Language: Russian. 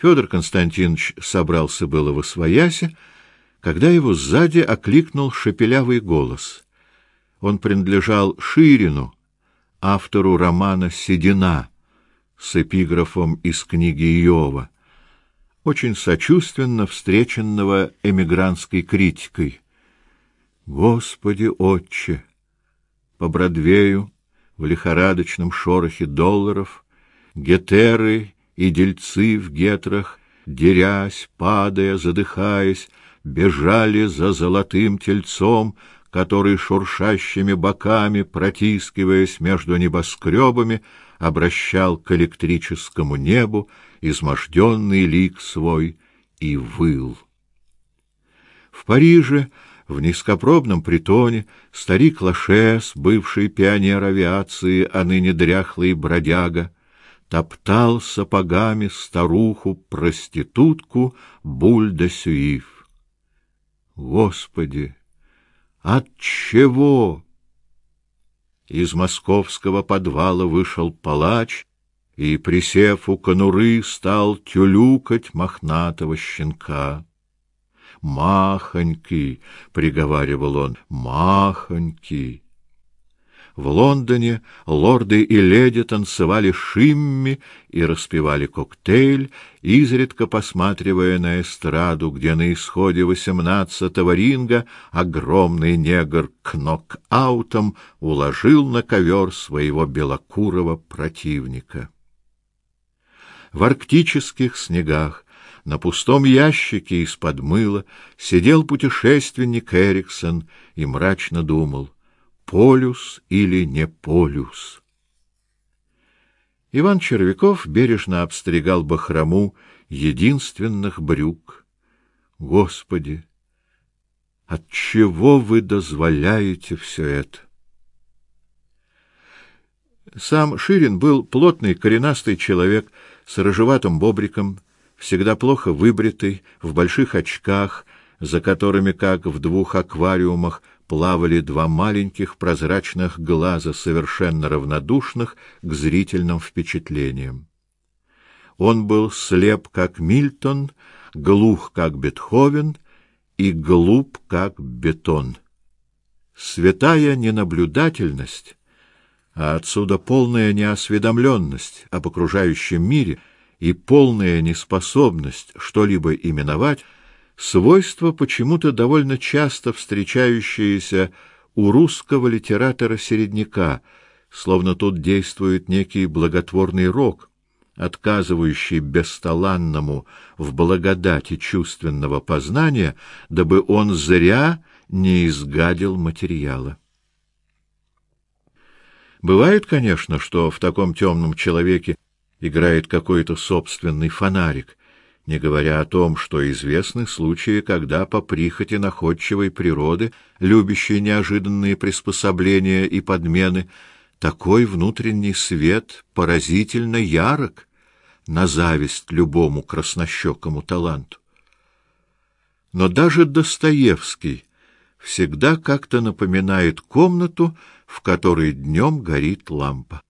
Федор Константинович собрался было во свояси, когда его сзади окликнул шепелявый голос. Он принадлежал Ширину, автору романа «Седина» с эпиграфом из книги Иова, очень сочувственно встреченного эмигрантской критикой. «Господи, Отче!» По Бродвею в лихорадочном шорохе долларов гетеры и дельцы в гетрах, дерясь, падая, задыхаясь, бежали за золотым тельцом, который шуршащими боками, протискиваясь между небоскребами, обращал к электрическому небу изможденный лик свой и выл. В Париже, в низкопробном притоне, старик Лашес, бывший пионер авиации, а ныне дряхлый бродяга, топтал сапогами старуху-проститутку Бульда-Сюив. Господи, от чего? Из московского подвала вышел палач и, присев у конуры, стал тюлюкать мохнатого щенка. «Махонький!» — приговаривал он. «Махонький!» В Лондоне лорды и леди танцевали шимми и распевали коктейль, изредка посматривая на эстраду, где на исходе восемнадцатого ринга огромный негр к нокаутам уложил на ковер своего белокурого противника. В арктических снегах на пустом ящике из-под мыла сидел путешественник Эриксон и мрачно думал — полюс или не полюс. Иван Червяков бережно обстригал бахрому единственных брюк. Господи, от чего вы дозволяете все это? Сам Ширин был плотный, коренастый человек с рыжеватым бобриком, всегда плохо выбритый, в больших очках, за которыми, как в двух аквариумах, плавали два маленьких прозрачных глаза, совершенно равнодушных к зрительным впечатлениям. Он был слеп, как Мильтон, глух, как Бетховен, и глуп, как бетон. Святая ненаблюдательность, а отсюда полная неосведомленность об окружающем мире и полная неспособность что-либо именовать — свойство почему-то довольно часто встречающееся у русского литератора-середняка, словно тут действует некий благотворный рок, отказывающий бесталанному в благодати чувственного познания, дабы он зря не изгадил материала. Бывает, конечно, что в таком темном человеке играет какой-то собственный фонарик, не говоря о том, что известны случаи, когда по прихоти находчивой природы, любящей неожиданные приспособления и подмены, такой внутренний свет поразительно ярок на зависть любому краснощекому таланту. Но даже Достоевский всегда как-то напоминает комнату, в которой днем горит лампа.